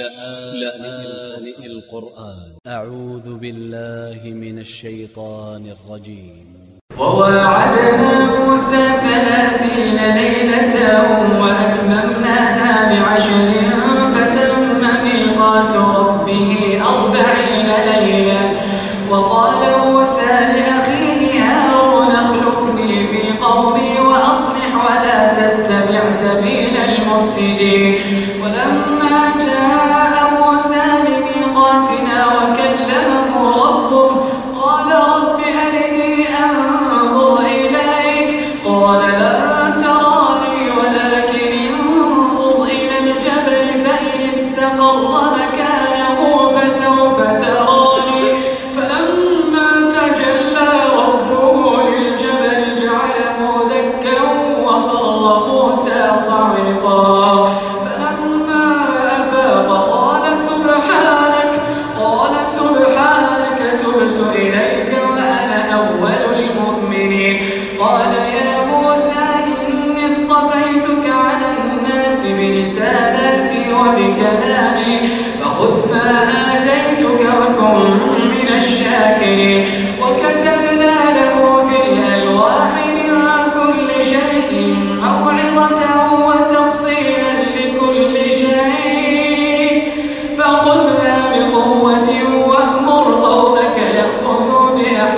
لآن القرآن. أ ع و ذ ب ا ل ل ه من ا ل ش ي ط ا ن ا ل ج ي م وواعدنا موسى ثلاثين ليلة وأتممناها بعشر فتم ميقات ربه أربعين ليلة. وقال موسى لأخيه هارون اخلفني في قومي وأصلح ولا تتبع سبيل المفسدين. استقر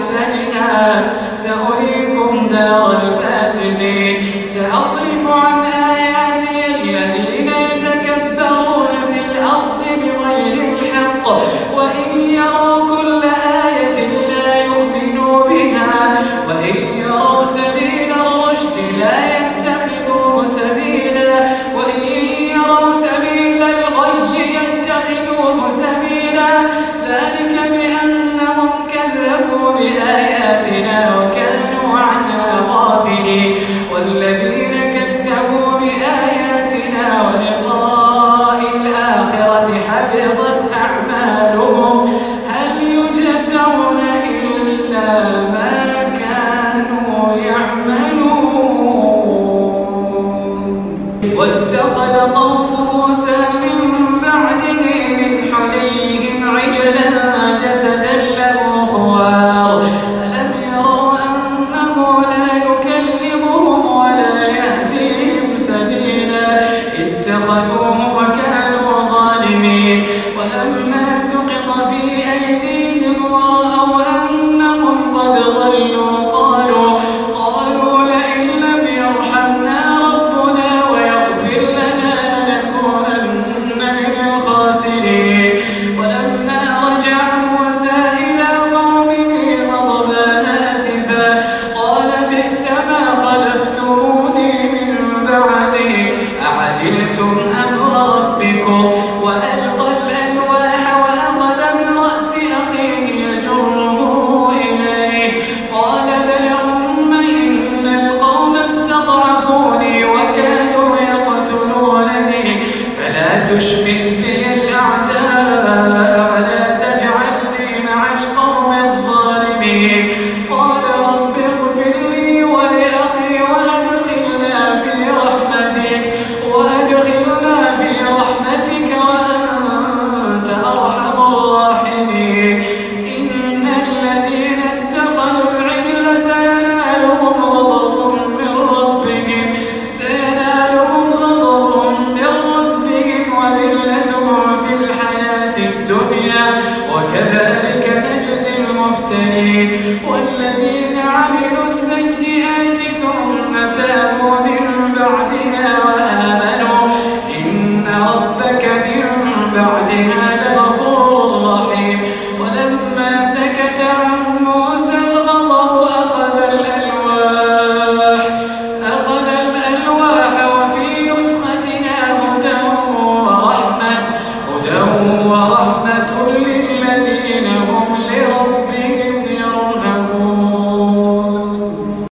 بأحسنها سأريكم دار الفاسدين سأصرف عن آياتي الذين يتكبرون في الأرض بغير الحق. وإن يروا كل آية لا يؤمنوا بها. وإن يروا سبيل الرشد لا يتخذوه اتخذوه وكانوا ظالمين. ولما سقط في أيديهم فلا تشمت بي